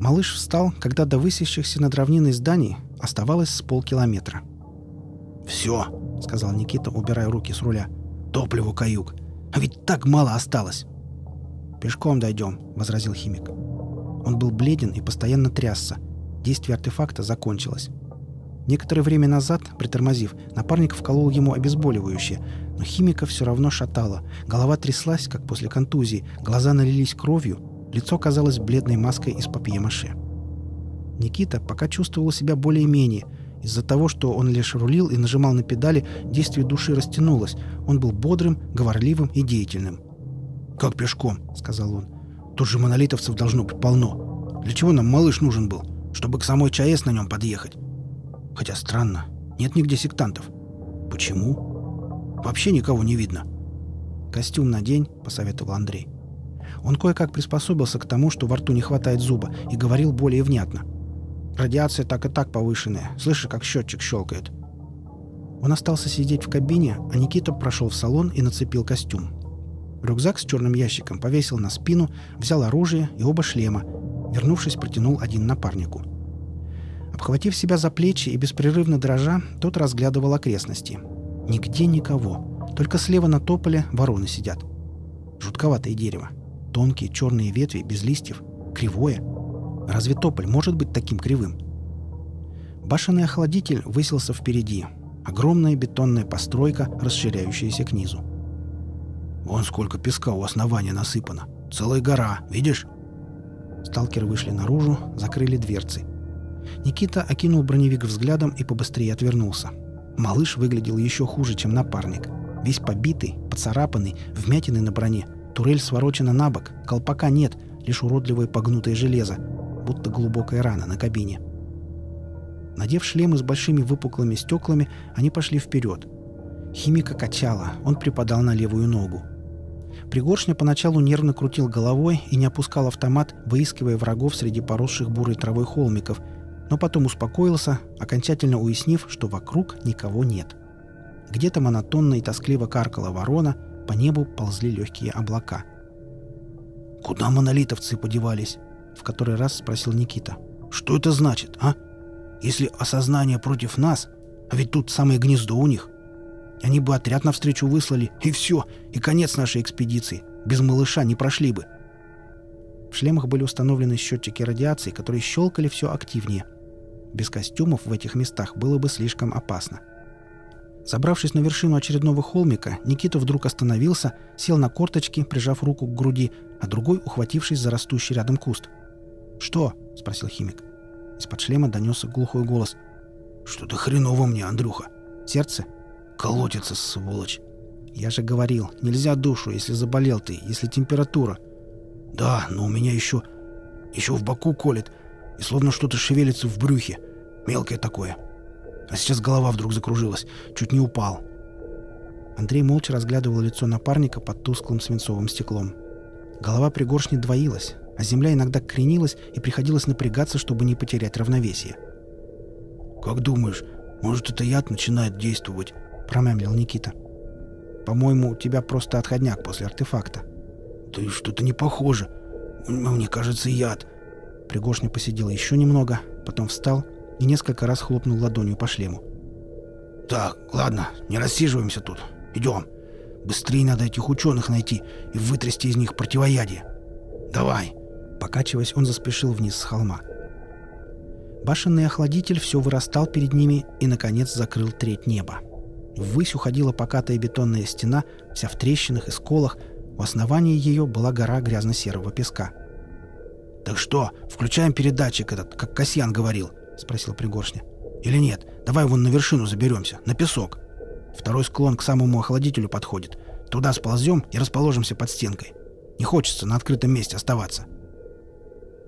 Малыш встал, когда до высящихся над равниной зданий оставалось с полкилометра. «Все», — сказал Никита, убирая руки с руля. «Топливо каюк. А ведь так мало осталось». «Пешком дойдем», — возразил химик. Он был бледен и постоянно трясся. Действие артефакта закончилось. Некоторое время назад, притормозив, напарник вколол ему обезболивающее, но химика все равно шатало. Голова тряслась, как после контузии, глаза налились кровью, лицо казалось бледной маской из папье-маше. Никита пока чувствовал себя более-менее. Из-за того, что он лишь рулил и нажимал на педали, действие души растянулось. Он был бодрым, говорливым и деятельным. «Как пешком?» — сказал он. «Тут же монолитовцев должно быть полно. Для чего нам малыш нужен был? Чтобы к самой ЧАЭС на нем подъехать?» Хотя странно, нет нигде сектантов. Почему? Вообще никого не видно. Костюм надень, посоветовал Андрей. Он кое-как приспособился к тому, что во рту не хватает зуба, и говорил более внятно. Радиация так и так повышенная. Слышишь, как счетчик щелкает. Он остался сидеть в кабине, а Никита прошел в салон и нацепил костюм. Рюкзак с черным ящиком повесил на спину, взял оружие и оба шлема. Вернувшись, протянул один напарнику. Обхватив себя за плечи и беспрерывно дрожа, тот разглядывал окрестности. Нигде никого. Только слева на тополе вороны сидят. Жутковатое дерево. Тонкие черные ветви без листьев. Кривое. Разве тополь может быть таким кривым? Башенный охладитель высился впереди. Огромная бетонная постройка, расширяющаяся к низу. «Вон сколько песка у основания насыпано. Целая гора, видишь?» Сталкеры вышли наружу, закрыли дверцы – Никита окинул броневик взглядом и побыстрее отвернулся. Малыш выглядел еще хуже, чем напарник. Весь побитый, поцарапанный, вмятины на броне, турель сворочена на бок, колпака нет, лишь уродливое погнутое железо, будто глубокая рана на кабине. Надев шлемы с большими выпуклыми стеклами, они пошли вперед. Химика качала, он припадал на левую ногу. Пригоршня поначалу нервно крутил головой и не опускал автомат, выискивая врагов среди поросших бурой травой холмиков – но потом успокоился, окончательно уяснив, что вокруг никого нет. Где-то монотонно и тоскливо каркала ворона, по небу ползли легкие облака. «Куда монолитовцы подевались?» — в который раз спросил Никита. «Что это значит, а? Если осознание против нас, а ведь тут самое гнездо у них, они бы отряд навстречу выслали, и все, и конец нашей экспедиции. Без малыша не прошли бы». В шлемах были установлены счетчики радиации, которые щелкали все активнее — без костюмов в этих местах было бы слишком опасно. Забравшись на вершину очередного холмика, Никита вдруг остановился, сел на корточки, прижав руку к груди, а другой ухватившись за растущий рядом куст. «Что?» — спросил химик. Из-под шлема донесся глухой голос. «Что-то хреново мне, Андрюха. Сердце?» «Колотится, сволочь!» «Я же говорил, нельзя душу, если заболел ты, если температура». «Да, но у меня еще... еще в боку колет и словно что-то шевелится в брюхе. Мелкое такое. А сейчас голова вдруг закружилась. Чуть не упал. Андрей молча разглядывал лицо напарника под тусклым свинцовым стеклом. Голова пригоршни двоилась, а земля иногда кренилась и приходилось напрягаться, чтобы не потерять равновесие. «Как думаешь, может, это яд начинает действовать?» — промямлил Никита. «По-моему, у тебя просто отходняк после артефакта». «Да что-то не похоже. Мне кажется, яд. Пригоршня посидел еще немного, потом встал и несколько раз хлопнул ладонью по шлему. «Так, ладно, не рассиживаемся тут. Идем. Быстрее надо этих ученых найти и вытрясти из них противоядие. Давай!» Покачиваясь, он заспешил вниз с холма. Башенный охладитель все вырастал перед ними и, наконец, закрыл треть неба. Ввысь уходила покатая бетонная стена, вся в трещинах и сколах. У основания ее была гора грязно-серого песка — «Так что, включаем передатчик этот, как Касьян говорил?» — спросил Пригоршня. «Или нет? Давай вон на вершину заберемся, на песок. Второй склон к самому охладителю подходит. Туда сползем и расположимся под стенкой. Не хочется на открытом месте оставаться».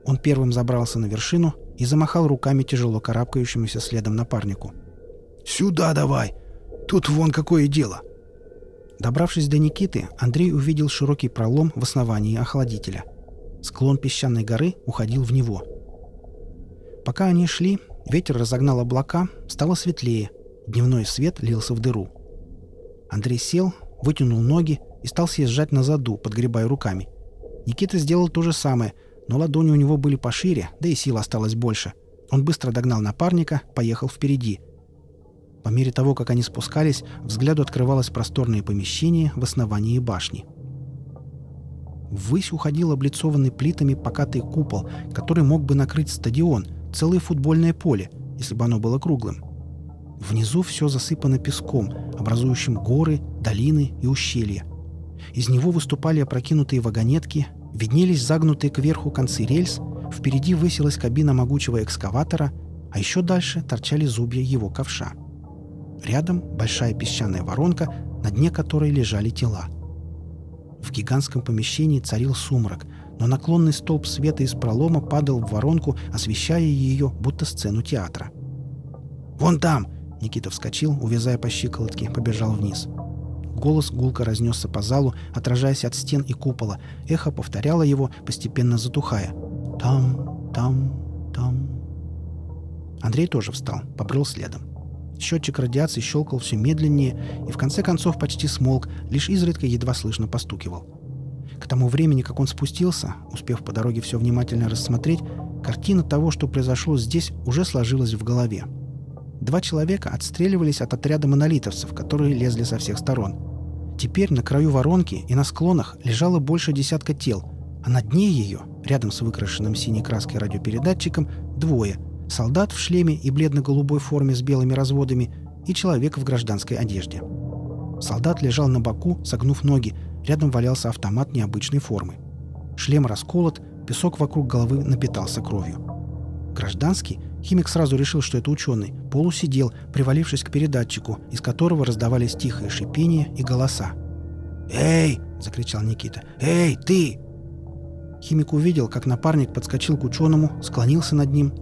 Он первым забрался на вершину и замахал руками тяжело карабкающемуся следом напарнику. «Сюда давай! Тут вон какое дело!» Добравшись до Никиты, Андрей увидел широкий пролом в основании охладителя — Склон песчаной горы уходил в него. Пока они шли, ветер разогнал облака, стало светлее. Дневной свет лился в дыру. Андрей сел, вытянул ноги и стал съезжать на заду, подгребая руками. Никита сделал то же самое, Но ладони у него были пошире, да и сил осталось больше. Он быстро догнал напарника, поехал впереди. По мере того, как они спускались, взгляду открывалось просторное помещение в основании башни. Ввысь уходил облицованный плитами покатый купол, который мог бы накрыть стадион, целое футбольное поле, если бы оно было круглым. Внизу все засыпано песком, образующим горы, долины и ущелья. Из него выступали опрокинутые вагонетки, виднелись загнутые кверху концы рельс, впереди высилась кабина могучего экскаватора, а еще дальше торчали зубья его ковша. Рядом большая песчаная воронка, на дне которой лежали тела. В гигантском помещении царил сумрак, но наклонный столб света из пролома падал в воронку, освещая ее, будто сцену театра. «Вон там!» Никита вскочил, увязая по щиколотке, побежал вниз. Голос гулко разнесся по залу, отражаясь от стен и купола. Эхо повторяло его, постепенно затухая. «Там, там, там...» Андрей тоже встал, побрел следом. Счетчик радиации щелкал все медленнее и в конце концов почти смолк, лишь изредка едва слышно постукивал. К тому времени, как он спустился, успев по дороге все внимательно рассмотреть, картина того, что произошло здесь, уже сложилась в голове. Два человека отстреливались от отряда монолитовцев, которые лезли со всех сторон. Теперь на краю воронки и на склонах лежало больше десятка тел, а на дне ее, рядом с выкрашенным синей краской радиопередатчиком, двое – солдат в шлеме и бледно-голубой форме с белыми разводами и человек в гражданской одежде. Солдат лежал на боку, согнув ноги, рядом валялся автомат необычной формы. Шлем расколот, песок вокруг головы напитался кровью. Гражданский, химик сразу решил, что это ученый, полусидел, привалившись к передатчику, из которого раздавались тихое шипение и голоса. «Эй!» — закричал Никита. «Эй, ты!» Химик увидел, как напарник подскочил к ученому, склонился над ним,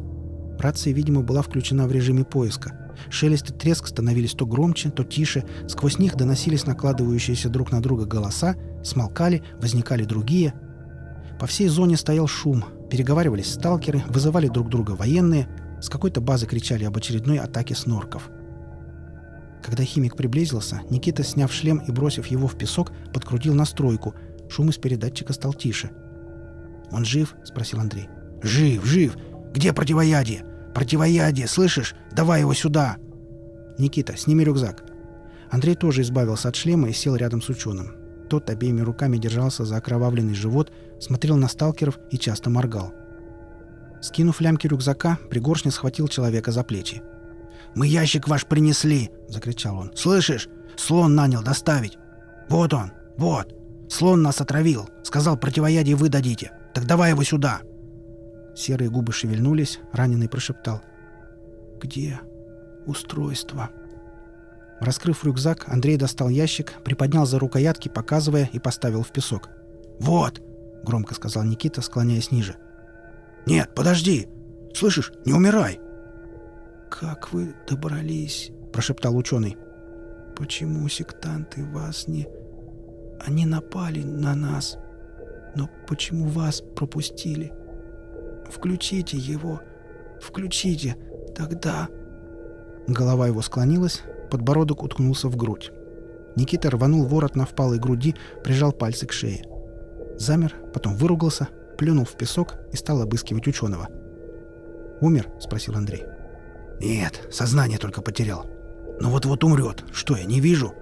Рация, видимо, была включена в режиме поиска. Шелест и треск становились то громче, то тише, сквозь них доносились накладывающиеся друг на друга голоса, смолкали, возникали другие. По всей зоне стоял шум, переговаривались сталкеры, вызывали друг друга военные, с какой-то базы кричали об очередной атаке снорков. Когда химик приблизился, Никита, сняв шлем и бросив его в песок, подкрутил настройку. Шум из передатчика стал тише. «Он жив?» — спросил Андрей. «Жив, жив! Где противоядие? Противоядие, слышишь? Давай его сюда!» «Никита, сними рюкзак». Андрей тоже избавился от шлема и сел рядом с ученым. Тот обеими руками держался за окровавленный живот, смотрел на сталкеров и часто моргал. Скинув лямки рюкзака, Пригоршня схватил человека за плечи. «Мы ящик ваш принесли!» — закричал он. «Слышишь? Слон нанял доставить! Вот он! Вот! Слон нас отравил! Сказал, противоядие вы дадите! Так давай его сюда!» Серые губы шевельнулись, раненый прошептал. «Где устройство?» Раскрыв рюкзак, Андрей достал ящик, приподнял за рукоятки, показывая, и поставил в песок. «Вот!» — громко сказал Никита, склоняясь ниже. «Нет, подожди! Слышишь, не умирай!» «Как вы добрались?» — прошептал ученый. «Почему сектанты вас не... Они напали на нас, но почему вас пропустили?» Включите его. Включите. Тогда...» Голова его склонилась, подбородок уткнулся в грудь. Никита рванул ворот на впалой груди, прижал пальцы к шее. Замер, потом выругался, плюнул в песок и стал обыскивать ученого. «Умер?» — спросил Андрей. «Нет, сознание только потерял. Но вот-вот умрет. Что, я не вижу?»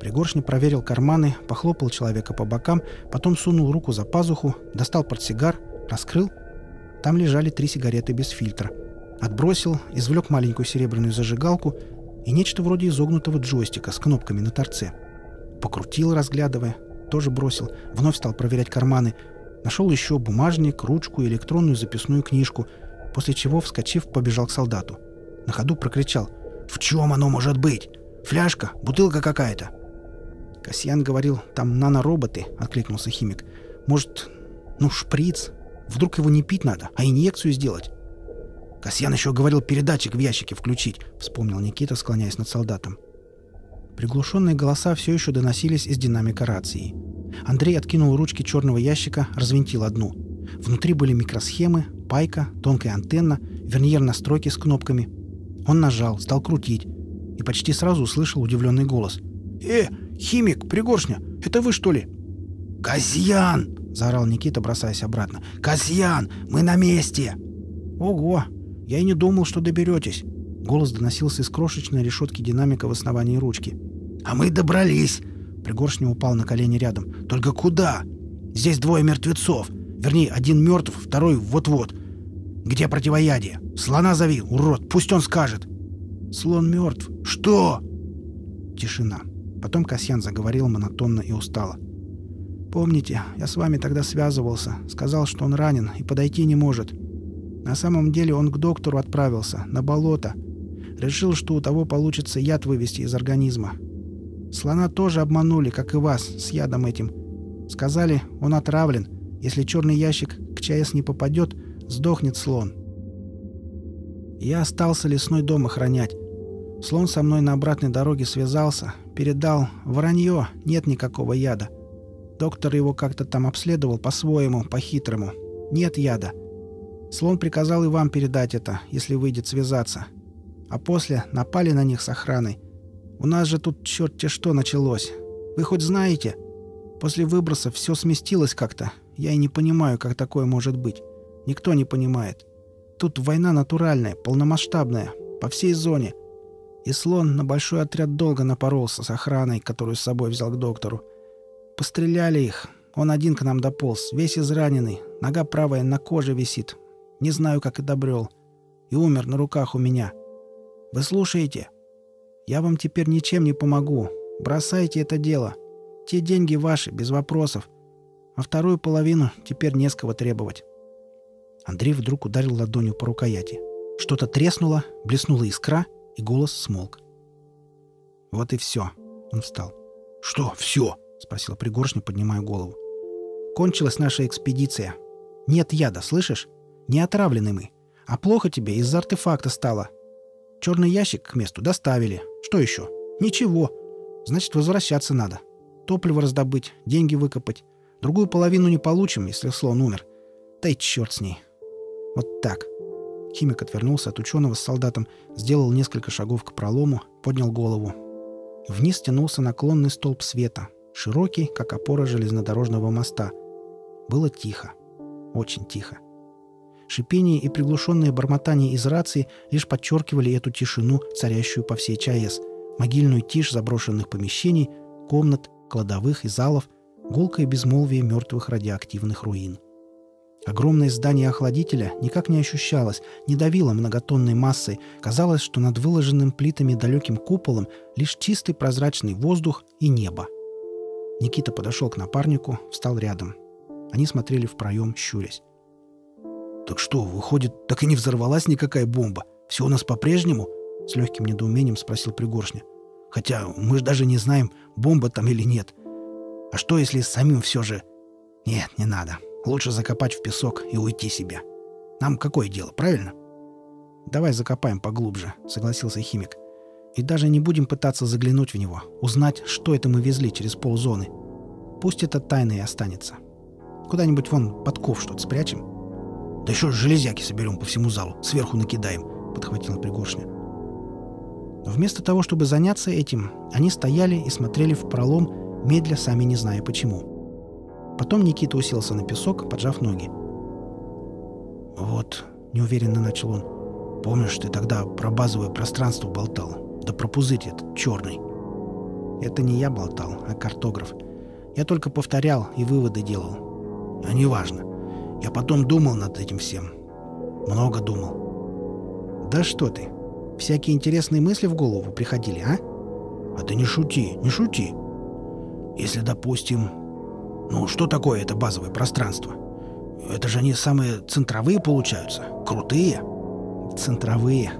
Пригоршня проверил карманы, похлопал человека по бокам, потом сунул руку за пазуху, достал портсигар — Раскрыл. Там лежали три сигареты без фильтра. Отбросил, извлек маленькую серебряную зажигалку и нечто вроде изогнутого джойстика с кнопками на торце. Покрутил, разглядывая. Тоже бросил. Вновь стал проверять карманы. Нашел еще бумажник, ручку и электронную записную книжку, после чего, вскочив, побежал к солдату. На ходу прокричал. «В чем оно может быть? Фляжка? Бутылка какая-то?» Касьян говорил, там нанороботы, откликнулся химик. Может, ну, шприц? Вдруг его не пить надо, а инъекцию сделать? Касьян еще говорил передатчик в ящике включить, вспомнил Никита, склоняясь над солдатом. Приглушенные голоса все еще доносились из динамика рации. Андрей откинул ручки черного ящика, развинтил одну. Внутри были микросхемы, пайка, тонкая антенна, верниер настройки с кнопками. Он нажал, стал крутить и почти сразу услышал удивленный голос. «Э, химик, Пригоршня, это вы что ли?» «Касьян!» Заорал Никита, бросаясь обратно. «Касьян, мы на месте!» «Ого! Я и не думал, что доберетесь!» Голос доносился из крошечной решетки динамика в основании ручки. «А мы добрались!» Пригоршня упал на колени рядом. «Только куда? Здесь двое мертвецов. Вернее, один мертв, второй вот-вот. Где противоядие? Слона зови, урод, пусть он скажет!» «Слон мертв!» «Что?» Тишина. Потом Касьян заговорил монотонно и устало. «Помните, я с вами тогда связывался, сказал, что он ранен и подойти не может. На самом деле он к доктору отправился, на болото. Решил, что у того получится яд вывести из организма. Слона тоже обманули, как и вас, с ядом этим. Сказали, он отравлен. Если черный ящик к ЧАЭС не попадет, сдохнет слон. Я остался лесной дом охранять. Слон со мной на обратной дороге связался, передал. Вранье, нет никакого яда. Доктор его как-то там обследовал по-своему, по-хитрому. Нет яда. Слон приказал и вам передать это, если выйдет связаться. А после напали на них с охраной. У нас же тут черт-те что началось. Вы хоть знаете? После выброса все сместилось как-то. Я и не понимаю, как такое может быть. Никто не понимает. Тут война натуральная, полномасштабная, по всей зоне. И слон на большой отряд долго напоролся с охраной, которую с собой взял к доктору. Постреляли их. Он один к нам дополз, весь израненный. Нога правая на коже висит. Не знаю, как и добрел. И умер на руках у меня. Вы слушаете? Я вам теперь ничем не помогу. Бросайте это дело. Те деньги ваши, без вопросов. А вторую половину теперь не с кого требовать. Андрей вдруг ударил ладонью по рукояти. Что-то треснуло, блеснула искра, и голос смолк. «Вот и все». Он встал. «Что все?» — спросил Пригоршня, поднимая голову. «Кончилась наша экспедиция. Нет яда, слышишь? Не отравлены мы. А плохо тебе из-за артефакта стало. Черный ящик к месту доставили. Что еще? Ничего. Значит, возвращаться надо. Топливо раздобыть, деньги выкопать. Другую половину не получим, если слон умер. Да и черт с ней. Вот так. Химик отвернулся от ученого с солдатом, сделал несколько шагов к пролому, поднял голову. Вниз тянулся наклонный столб света, широкий, как опора железнодорожного моста. Было тихо. Очень тихо. Шипение и приглушенное бормотание из рации лишь подчеркивали эту тишину, царящую по всей ЧАЭС, могильную тишь заброшенных помещений, комнат, кладовых и залов, гулкое безмолвие мертвых радиоактивных руин. Огромное здание охладителя никак не ощущалось, не давило многотонной массой. Казалось, что над выложенным плитами далеким куполом лишь чистый прозрачный воздух и небо. Никита подошел к напарнику, встал рядом. Они смотрели в проем, щурясь. «Так что, выходит, так и не взорвалась никакая бомба? Все у нас по-прежнему?» — с легким недоумением спросил Пригоршня. «Хотя мы же даже не знаем, бомба там или нет. А что, если самим все же...» «Нет, не надо. Лучше закопать в песок и уйти себе. Нам какое дело, правильно?» «Давай закопаем поглубже», — согласился химик. «И даже не будем пытаться заглянуть в него, узнать, что это мы везли через ползоны. Пусть это тайной останется. Куда-нибудь вон под ков что-то спрячем». Да еще железяки соберем по всему залу, сверху накидаем», — подхватила Пригоршня. Вместо того, чтобы заняться этим, они стояли и смотрели в пролом, медля сами не зная почему. Потом Никита уселся на песок, поджав ноги. «Вот», — неуверенно начал он, — «помнишь, ты тогда про базовое пространство болтал? Да про пузырь этот черный». «Это не я болтал, а картограф. Я только повторял и выводы делал». «А неважно. Я потом думал над этим всем. Много думал. Да что ты? Всякие интересные мысли в голову приходили, а? А ты не шути, не шути. Если, допустим... Ну, что такое это базовое пространство? Это же они самые центровые получаются. Крутые. Центровые.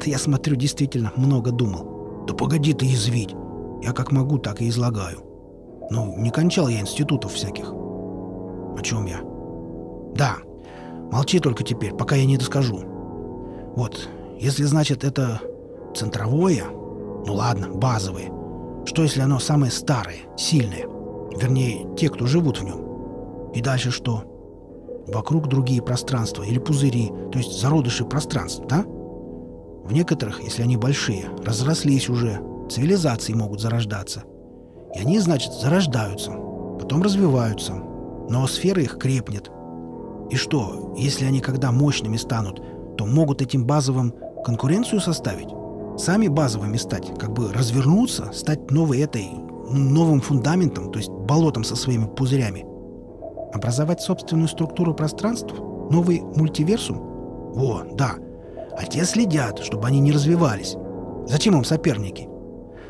Да я смотрю, действительно много думал. Да погоди ты извить. Я как могу, так и излагаю. Ну, не кончал я институтов всяких. О чем я? Да. Молчи только теперь, пока я не доскажу. Вот, если, значит, это центровое, ну ладно, базовое. Что, если оно самое старое, сильное? Вернее, те, кто живут в нем. И дальше что? Вокруг другие пространства или пузыри, то есть зародыши пространств, да? В некоторых, если они большие, разрослись уже, цивилизации могут зарождаться. И они, значит, зарождаются, потом развиваются, ноосфера их крепнет. И что, если они когда мощными станут, то могут этим базовым конкуренцию составить? Сами базовыми стать, как бы развернуться, стать новой этой, новым фундаментом, то есть болотом со своими пузырями. Образовать собственную структуру пространств? Новый мультиверсум? О, да. А те следят, чтобы они не развивались. Зачем им соперники?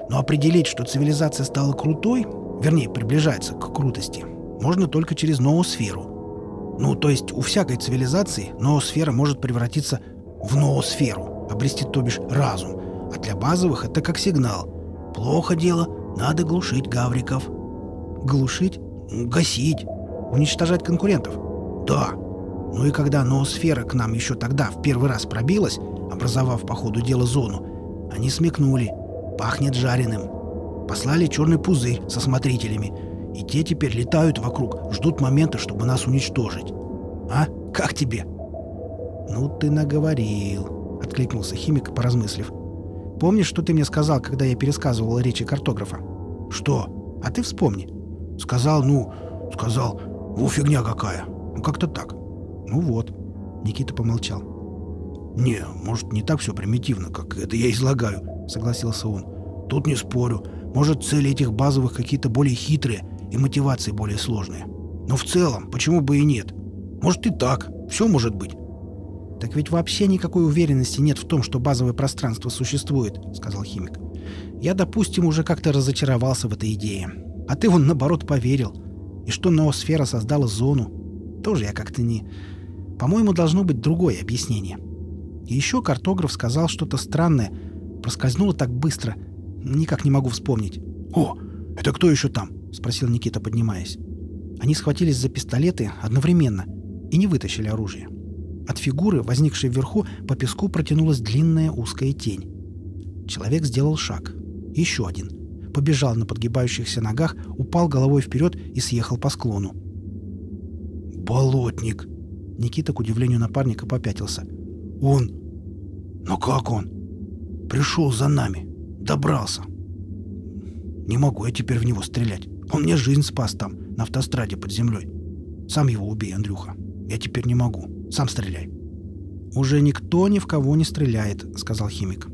Но определить, что цивилизация стала крутой, вернее, приближается к крутости, можно только через ноосферу. Ну, то есть у всякой цивилизации ноосфера может превратиться в ноосферу, обрести, то бишь, разум. А для базовых это как сигнал. Плохо дело, надо глушить гавриков. Глушить? Гасить. Уничтожать конкурентов? Да. Ну и когда ноосфера к нам еще тогда в первый раз пробилась, образовав по ходу дела зону, они смекнули – Пахнет жареным. Послали черный пузырь со смотрителями. И те теперь летают вокруг, ждут момента, чтобы нас уничтожить. А? Как тебе? Ну ты наговорил, откликнулся химик, поразмыслив. Помнишь, что ты мне сказал, когда я пересказывал речи картографа? Что? А ты вспомни. Сказал, ну, сказал, во фигня какая. Ну как-то так. Ну вот. Никита помолчал. «Не, может, не так все примитивно, как это я излагаю согласился он. «Тут не спорю. Может, цели этих базовых какие-то более хитрые и мотивации более сложные. Но в целом, почему бы и нет? Может и так. Все может быть». «Так ведь вообще никакой уверенности нет в том, что базовое пространство существует», — сказал химик. «Я, допустим, уже как-то разочаровался в этой идее. А ты вон, наоборот, поверил. И что ноосфера создала зону. Тоже я как-то не... По-моему, должно быть другое объяснение. И еще картограф сказал что-то странное — Проскользнуло так быстро. Никак не могу вспомнить. «О, это кто еще там?» — спросил Никита, поднимаясь. Они схватились за пистолеты одновременно и не вытащили оружие. От фигуры, возникшей вверху, по песку протянулась длинная узкая тень. Человек сделал шаг. Еще один. Побежал на подгибающихся ногах, упал головой вперед и съехал по склону. «Болотник!» Никита, к удивлению напарника, попятился. «Он? Но как он?» Пришел за нами. Добрался. Не могу я теперь в него стрелять. Он мне жизнь спас там, на автостраде под землей. Сам его убей, Андрюха. Я теперь не могу. Сам стреляй. «Уже никто ни в кого не стреляет», — сказал химик.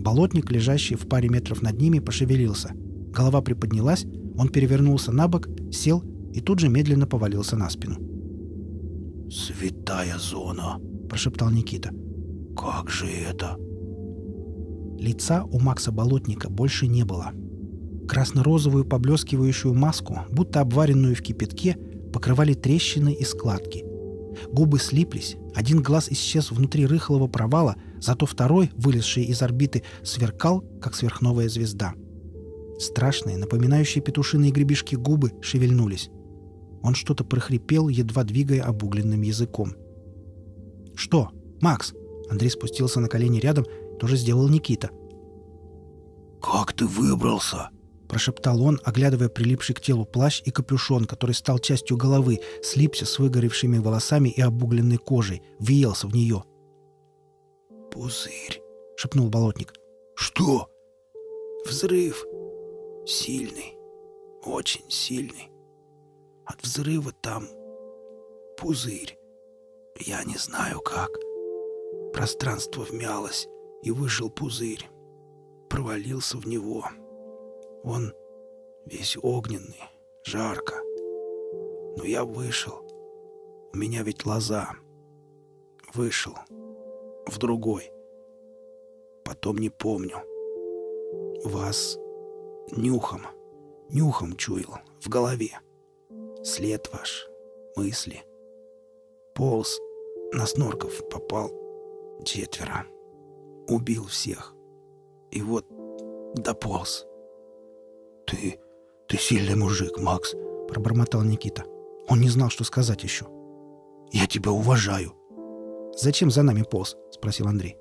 Болотник, лежащий в паре метров над ними, пошевелился. Голова приподнялась, он перевернулся на бок, сел и тут же медленно повалился на спину. «Святая зона!» — прошептал Никита. «Как же это?» Лица у Макса Болотника больше не было. Красно-розовую поблескивающую маску, будто обваренную в кипятке, покрывали трещины и складки. Губы слиплись, один глаз исчез внутри рыхлого провала, зато второй, вылезший из орбиты, сверкал, как сверхновая звезда. Страшные, напоминающие петушиные гребешки губы шевельнулись. Он что-то прохрипел, едва двигая обугленным языком. «Что? Макс?» Андрей спустился на колени рядом тоже сделал Никита. «Как ты выбрался?» — прошептал он, оглядывая прилипший к телу плащ и капюшон, который стал частью головы, слипся с выгоревшими волосами и обугленной кожей, въелся в нее. «Пузырь», — шепнул болотник. «Что?» «Взрыв. Сильный. Очень сильный. От взрыва там пузырь. Я не знаю как. Пространство вмялось и вышел пузырь. Провалился в него. Он весь огненный, жарко. Но я вышел. У меня ведь лоза. Вышел. В другой. Потом не помню. Вас нюхом, нюхом чуял в голове. След ваш, мысли. Полз, на снорков попал четверо убил всех. И вот дополз. «Ты... ты сильный мужик, Макс», — пробормотал Никита. Он не знал, что сказать еще. «Я тебя уважаю». «Зачем за нами полз?» — спросил Андрей.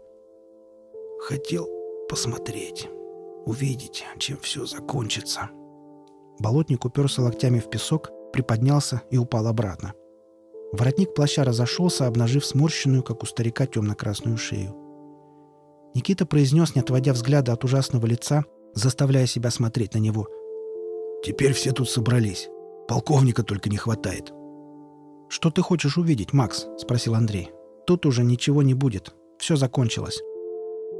«Хотел посмотреть, увидеть, чем все закончится». Болотник уперся локтями в песок, приподнялся и упал обратно. Воротник плаща разошелся, обнажив сморщенную, как у старика, темно-красную шею. Никита произнес, не отводя взгляда от ужасного лица, заставляя себя смотреть на него. «Теперь все тут собрались. Полковника только не хватает. «Что ты хочешь увидеть, Макс?» — спросил Андрей. «Тут уже ничего не будет. Все закончилось».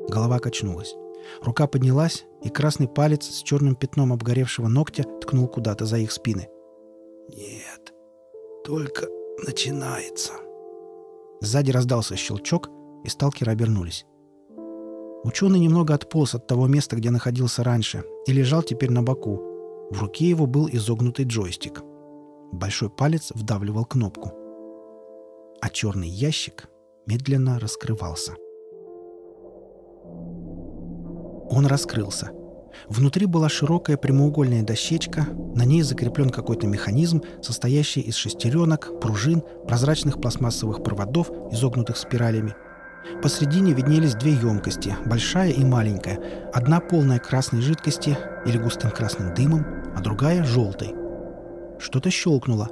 Голова качнулась. Рука поднялась, и красный палец с черным пятном обгоревшего ногтя ткнул куда-то за их спины. «Нет, только начинается». Сзади раздался щелчок, и сталкеры обернулись. Ученый немного отполз от того места, где находился раньше, и лежал теперь на боку. В руке его был изогнутый джойстик. Большой палец вдавливал кнопку. А черный ящик медленно раскрывался. Он раскрылся. Внутри была широкая прямоугольная дощечка, на ней закреплен какой-то механизм, состоящий из шестеренок, пружин, прозрачных пластмассовых проводов, изогнутых спиралями. Посредине виднелись две емкости, большая и маленькая. Одна полная красной жидкости или густым красным дымом, а другая — желтой. Что-то щелкнуло.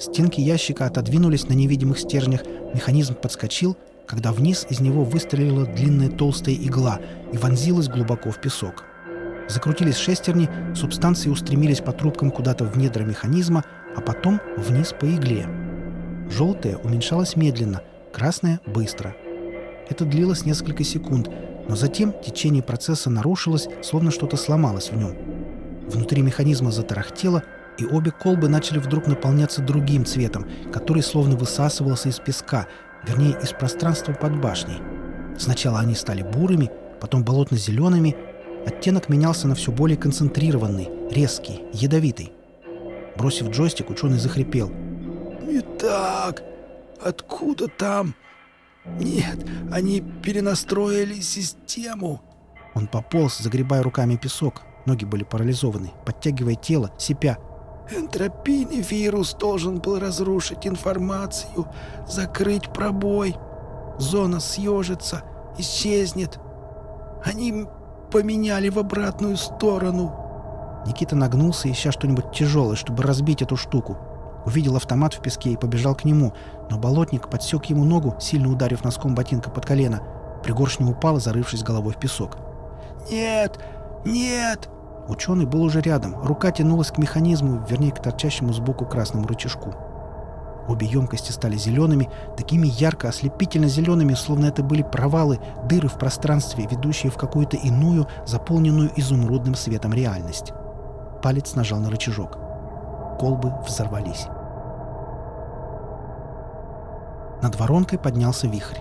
Стенки ящика отодвинулись на невидимых стержнях, механизм подскочил, когда вниз из него выстрелила длинная толстая игла и вонзилась глубоко в песок. Закрутились шестерни, субстанции устремились по трубкам куда-то в недра механизма, а потом вниз по игле. Желтая уменьшалась медленно, красная — быстро. Это длилось несколько секунд, но затем течение процесса нарушилось, словно что-то сломалось в нем. Внутри механизма затарахтело, и обе колбы начали вдруг наполняться другим цветом, который словно высасывался из песка, вернее, из пространства под башней. Сначала они стали бурыми, потом болотно-зелеными, оттенок менялся на все более концентрированный, резкий, ядовитый. Бросив джойстик, ученый захрипел. «Не так! Откуда там? Нет, они перенастроили систему!» Он пополз, загребая руками песок. Ноги были парализованы, подтягивая тело, сипя. Энтропийный вирус должен был разрушить информацию, закрыть пробой. Зона съежится, исчезнет. Они поменяли в обратную сторону. Никита нагнулся, ища что-нибудь тяжелое, чтобы разбить эту штуку. Увидел автомат в песке и побежал к нему, но болотник подсек ему ногу, сильно ударив носком ботинка под колено. Пригоршня упала, зарывшись головой в песок. «Нет! Нет!» Ученый был уже рядом. Рука тянулась к механизму, вернее, к торчащему сбоку красному рычажку. Обе емкости стали зелеными, такими ярко, ослепительно зелеными, словно это были провалы, дыры в пространстве, ведущие в какую-то иную, заполненную изумрудным светом реальность. Палец нажал на рычажок. Колбы взорвались. Над воронкой поднялся вихрь.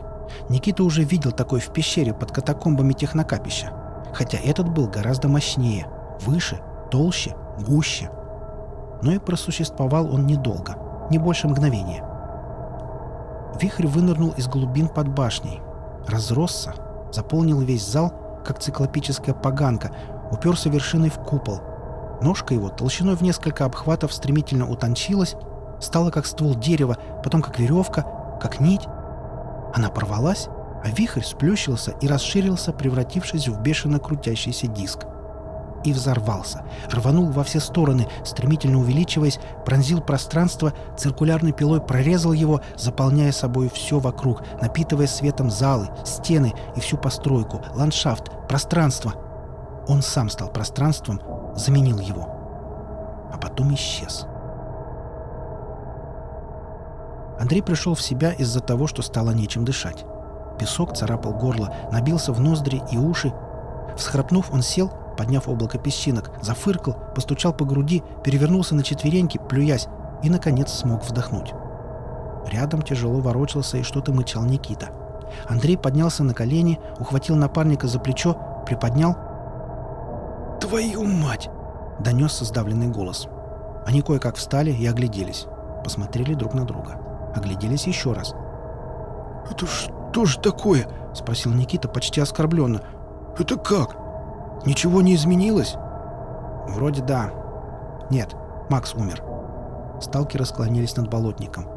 Никита уже видел такой в пещере под катакомбами технокапища. Хотя этот был гораздо мощнее – Выше, толще, гуще. Но и просуществовал он недолго, не больше мгновения. Вихрь вынырнул из глубин под башней, разросся, заполнил весь зал, как циклопическая поганка, уперся вершиной в купол. Ножка его толщиной в несколько обхватов стремительно утончилась, стала как ствол дерева, потом как веревка, как нить. Она порвалась, а вихрь сплющился и расширился, превратившись в бешено крутящийся диск и взорвался. Рванул во все стороны, стремительно увеличиваясь, пронзил пространство, циркулярной пилой прорезал его, заполняя собой все вокруг, напитывая светом залы, стены и всю постройку, ландшафт, пространство. Он сам стал пространством, заменил его. А потом исчез. Андрей пришел в себя из-за того, что стало нечем дышать. Песок царапал горло, набился в ноздри и уши. Всхрапнув, он сел подняв облако песчинок, зафыркал, постучал по груди, перевернулся на четвереньки, плюясь, и, наконец, смог вздохнуть. Рядом тяжело ворочался и что-то мычал Никита. Андрей поднялся на колени, ухватил напарника за плечо, приподнял. «Твою мать!» — донесся сдавленный голос. Они кое-как встали и огляделись. Посмотрели друг на друга. Огляделись еще раз. «Это что же такое?» — спросил Никита почти оскорбленно. «Это как?» Ничего не изменилось? Вроде да. Нет, Макс умер. Сталкеры склонились над болотником.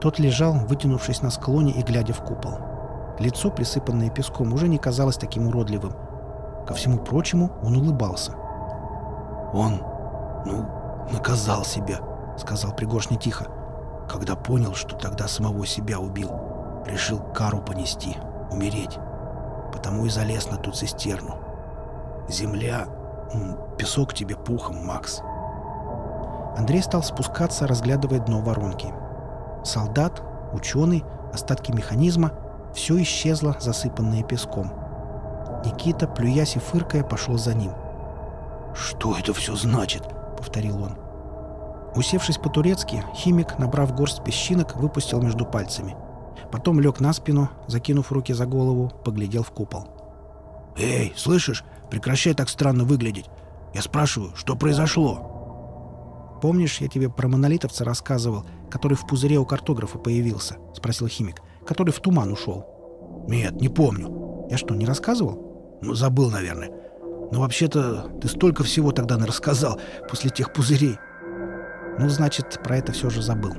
Тот лежал, вытянувшись на склоне и глядя в купол. Лицо, присыпанное песком, уже не казалось таким уродливым. Ко всему прочему, он улыбался. «Он, ну, наказал себя», — сказал Пригоршня тихо. «Когда понял, что тогда самого себя убил, решил кару понести, умереть. Потому и залез на ту цистерну. Земля... Песок тебе пухом, Макс. Андрей стал спускаться, разглядывая дно воронки. Солдат, ученый, остатки механизма — все исчезло, засыпанное песком. Никита, плюясь и фыркая, пошел за ним. «Что это все значит?» — повторил он. Усевшись по-турецки, химик, набрав горсть песчинок, выпустил между пальцами. Потом лег на спину, закинув руки за голову, поглядел в купол. «Эй, слышишь? Прекращай так странно выглядеть. Я спрашиваю, что произошло?» «Помнишь, я тебе про монолитовца рассказывал, который в пузыре у картографа появился?» — спросил химик. «Который в туман ушел». «Нет, не помню». «Я что, не рассказывал?» «Ну, забыл, наверное. Но вообще-то ты столько всего тогда рассказал после тех пузырей». «Ну, значит, про это все же забыл.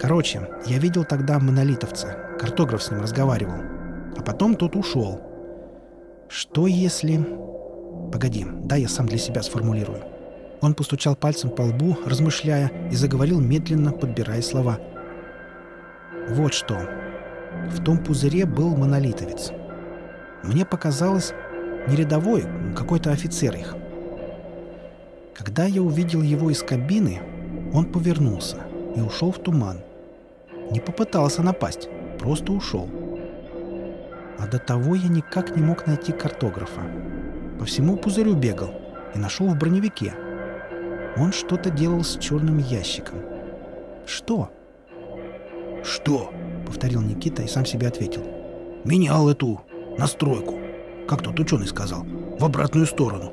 Короче, я видел тогда монолитовца. Картограф с ним разговаривал. А потом тот ушел. Что если... Погоди, да я сам для себя сформулирую. Он постучал пальцем по лбу, размышляя, и заговорил медленно, подбирая слова. Вот что. В том пузыре был монолитовец. Мне показалось, не рядовой, какой-то офицер их. Когда я увидел его из кабины, он повернулся и ушел в туман. Не попытался напасть, просто ушел. А до того я никак не мог найти картографа. По всему пузырю бегал и нашел в броневике. Он что-то делал с черным ящиком. Что? Что? Повторил Никита и сам себе ответил. Менял эту настройку. Как тот ученый сказал. В обратную сторону.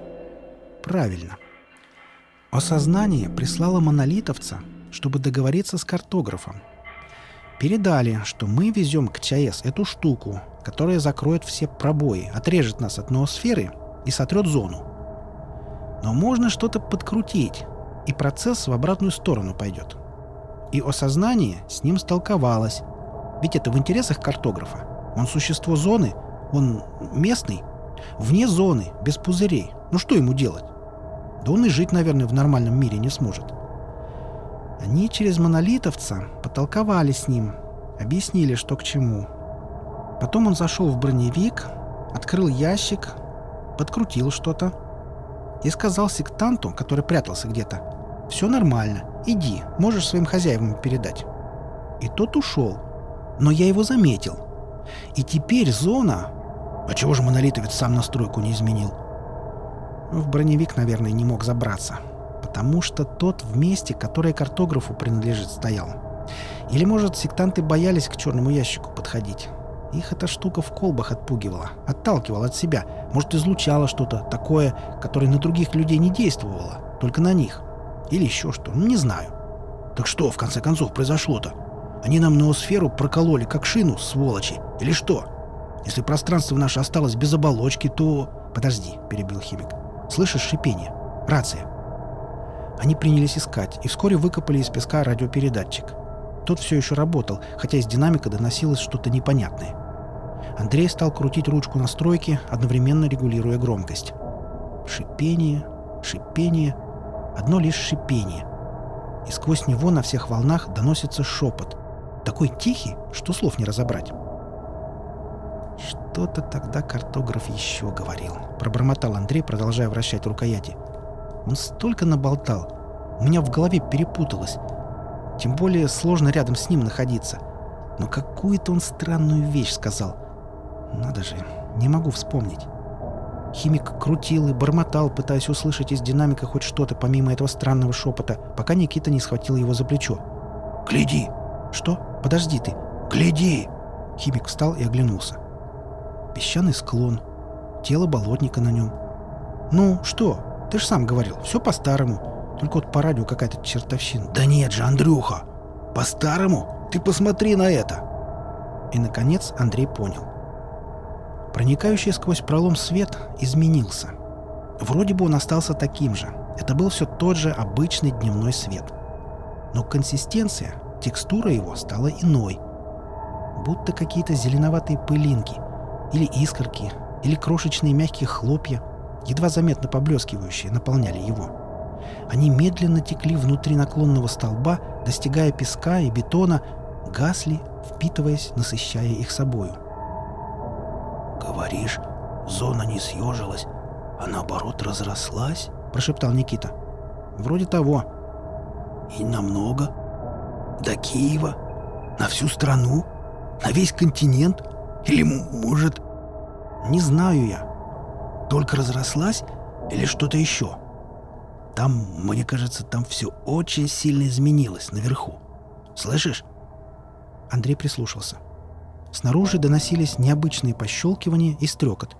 Правильно. Осознание прислало монолитовца, чтобы договориться с картографом. Передали, что мы везем к ЧАЭС эту штуку, которая закроет все пробои, отрежет нас от ноосферы и сотрет зону. Но можно что-то подкрутить, и процесс в обратную сторону пойдет. И осознание с ним столковалось. Ведь это в интересах картографа. Он существо зоны, он местный, вне зоны, без пузырей. Ну что ему делать? Да он и жить, наверное, в нормальном мире не сможет. Они через монолитовца потолковали с ним, объяснили, что к чему. Потом он зашел в броневик, открыл ящик, подкрутил что-то и сказал сектанту, который прятался где-то, «Все нормально, иди, можешь своим хозяевам передать». И тот ушел. Но я его заметил. И теперь зона... А чего же монолитовец сам настройку не изменил? В броневик, наверное, не мог забраться. Потому что тот в месте, которое картографу принадлежит, стоял. Или, может, сектанты боялись к черному ящику подходить. Их эта штука в колбах отпугивала, отталкивала от себя. Может, излучала что-то такое, которое на других людей не действовало, только на них. Или еще что, ну, не знаю. Так что, в конце концов, произошло-то? Они нам ноосферу прокололи, как шину, сволочи, или что? Если пространство наше осталось без оболочки, то... Подожди, перебил химик. Слышишь шипение? Рация. Они принялись искать и вскоре выкопали из песка радиопередатчик. Тот все еще работал, хотя из динамика доносилось что-то непонятное. Андрей стал крутить ручку настройки, одновременно регулируя громкость. Шипение, шипение, одно лишь шипение. И сквозь него на всех волнах доносится шепот. Такой тихий, что слов не разобрать. Что-то тогда картограф еще говорил. Пробормотал Андрей, продолжая вращать рукояти. Он столько наболтал. У меня в голове перепуталось. Тем более сложно рядом с ним находиться. Но какую-то он странную вещь сказал. Надо же, не могу вспомнить. Химик крутил и бормотал, пытаясь услышать из динамика хоть что-то помимо этого странного шепота, пока Никита не схватил его за плечо. «Гляди!» «Что? Подожди ты!» «Гляди!» Химик встал и оглянулся. Песчаный склон, тело болотника на нем. «Ну, что? Ты же сам говорил, все по-старому. Только вот по радио какая-то чертовщина». «Да нет же, Андрюха! По-старому? Ты посмотри на это!» И, наконец, Андрей понял. Проникающий сквозь пролом свет изменился. Вроде бы он остался таким же. Это был все тот же обычный дневной свет. Но консистенция, текстура его стала иной. Будто какие-то зеленоватые пылинки, или искорки, или крошечные мягкие хлопья, едва заметно поблескивающие, наполняли его. Они медленно текли внутри наклонного столба, достигая песка и бетона, гасли, впитываясь, насыщая их собою. «Говоришь, зона не съежилась, а наоборот разрослась?» – прошептал Никита. «Вроде того». «И намного? До Киева?» На всю страну? На весь континент? Или, может... Не знаю я. Только разрослась или что-то еще? Там, мне кажется, там все очень сильно изменилось наверху. Слышишь? Андрей прислушался. Снаружи доносились необычные пощелкивания и стрекот.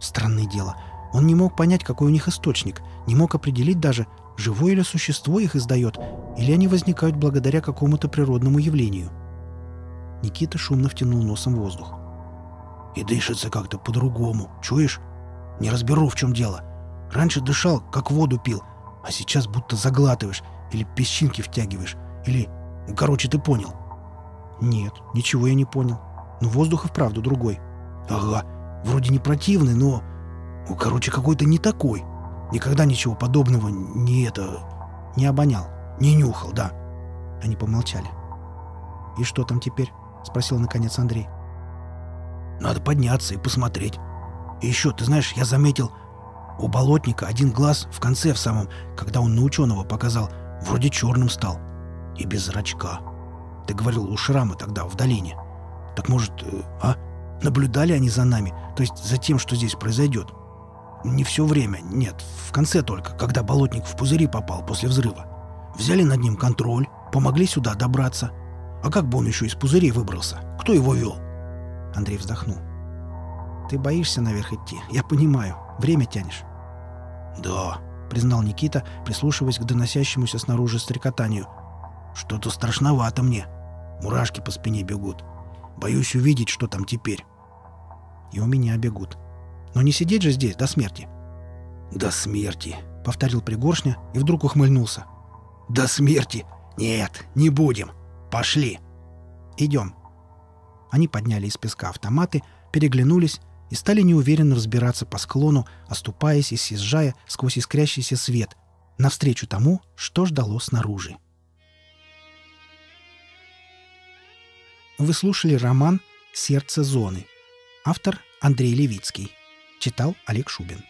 Странное дело. Он не мог понять, какой у них источник, не мог определить даже, живое ли существо их издает, или они возникают благодаря какому-то природному явлению. Никита шумно втянул носом воздух. «И дышится как-то по-другому, чуешь? Не разберу, в чем дело. Раньше дышал, как воду пил, а сейчас будто заглатываешь или песчинки втягиваешь, или... Короче, ты понял». «Нет, ничего я не понял. Но воздух и вправду другой». «Ага, вроде не противный, но... Ну, короче, какой-то не такой. Никогда ничего подобного не это... Не обонял. Не нюхал, да». Они помолчали. «И что там теперь?» — спросил наконец Андрей. «Надо подняться и посмотреть. И еще, ты знаешь, я заметил, у болотника один глаз в конце в самом, когда он на ученого показал, вроде черным стал. И без зрачка. Ты говорил, у Шрама тогда, в долине. Так может, э, а? Наблюдали они за нами, то есть за тем, что здесь произойдет? Не все время, нет, в конце только, когда болотник в пузыри попал после взрыва. Взяли над ним контроль, помогли сюда добраться. А как бы он еще из пузырей выбрался? Кто его вел? Андрей вздохнул. Ты боишься наверх идти, я понимаю. Время тянешь. Да, признал Никита, прислушиваясь к доносящемуся снаружи стрекотанию. Что-то страшновато мне. Мурашки по спине бегут. Боюсь увидеть, что там теперь. И у меня бегут. Но не сидеть же здесь до смерти. До смерти, повторил Пригоршня и вдруг ухмыльнулся. До смерти? Нет, не будем. Пошли. Идем. Они подняли из песка автоматы, переглянулись и стали неуверенно разбираться по склону, оступаясь и съезжая сквозь искрящийся свет, навстречу тому, что ждало снаружи. Вы слушали роман «Сердце зоны». Автор Андрей Левицкий. Читал Олег Шубин.